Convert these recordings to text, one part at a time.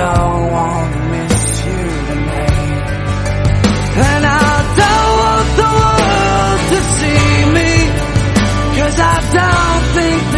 I don't wanna miss you tonight. And I don't want the world to see I don't think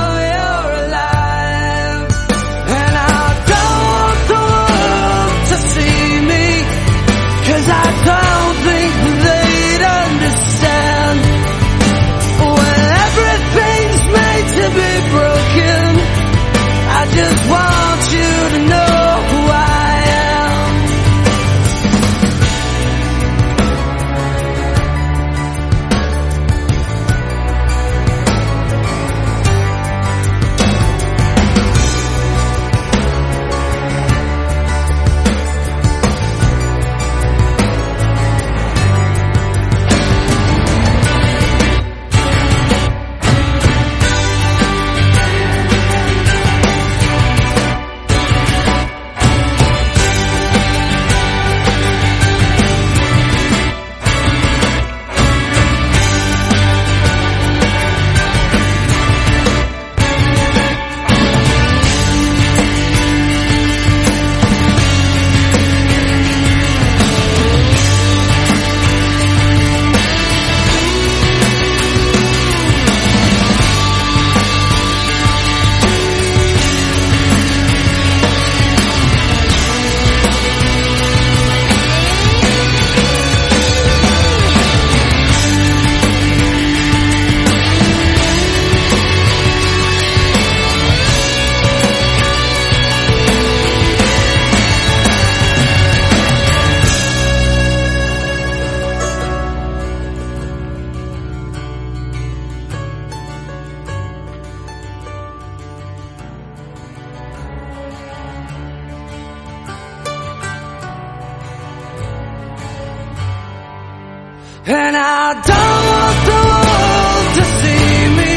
And I don't want the world to see me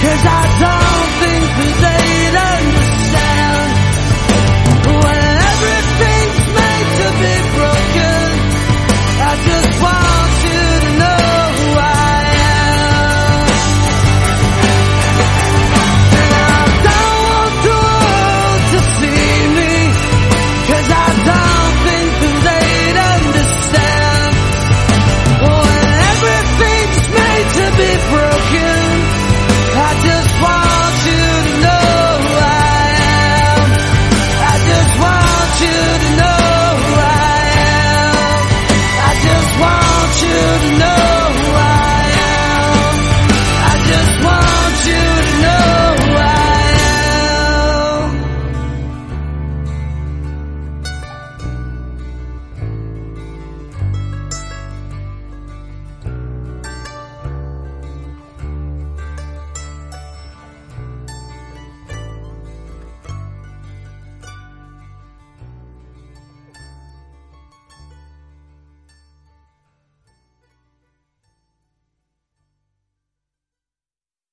Cause I don't